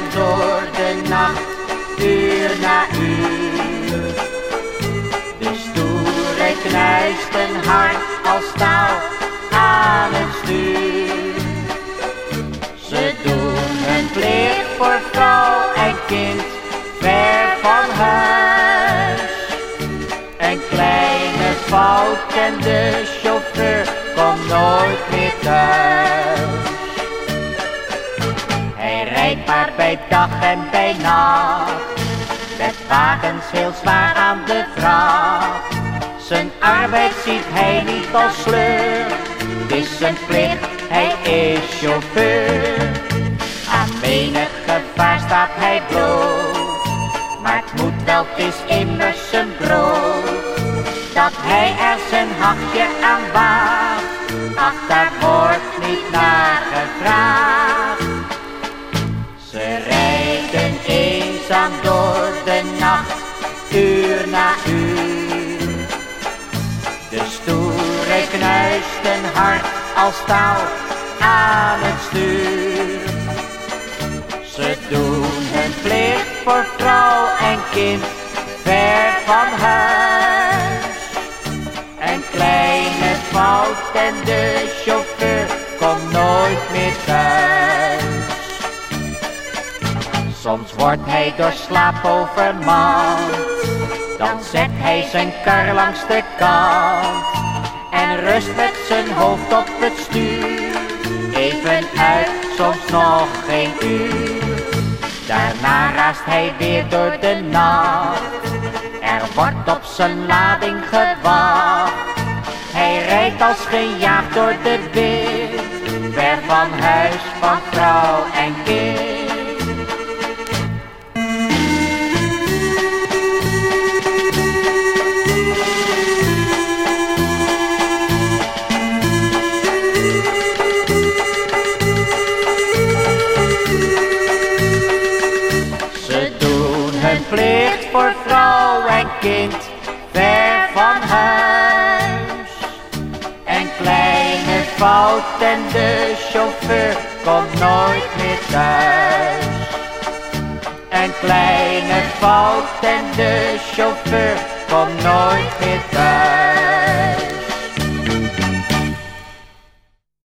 door de nacht, uur na uur. De stoere knijst een hart als staal aan het stuur. Ze doen hun plicht voor vrouw en kind, ver van huis. Een kleine fout en de chauffeur komt nooit meer thuis. Maar bij dag en bij nacht, met wagens heel zwaar aan de vracht. Zijn arbeid ziet hij niet als sleur, het is zijn plicht, hij is chauffeur. Aan menig gevaar staat hij bloot, maar het moet wel, het is immers zijn brood. Dat hij er zijn hachje aan waagt, ach daar wordt niet naar uur na uur. De stoere knuist een hart als staal aan het stuur. Ze doen hun plicht voor vrouw en kind, ver van huis. Een kleine fout en de chauffeur wordt hij door slaap overmand, dan zet hij zijn kar langs de kant en rust met zijn hoofd op het stuur. Even uit, soms nog geen uur. Daarna raast hij weer door de nacht. Er wordt op zijn lading gewacht. Hij rijdt als gejaagd door de wind, ver van huis, van vrouw en kind. Voor vrouw en kind, ver van huis. Een kleine fout en de chauffeur komt nooit meer thuis. Een kleine fout en de chauffeur komt nooit meer thuis.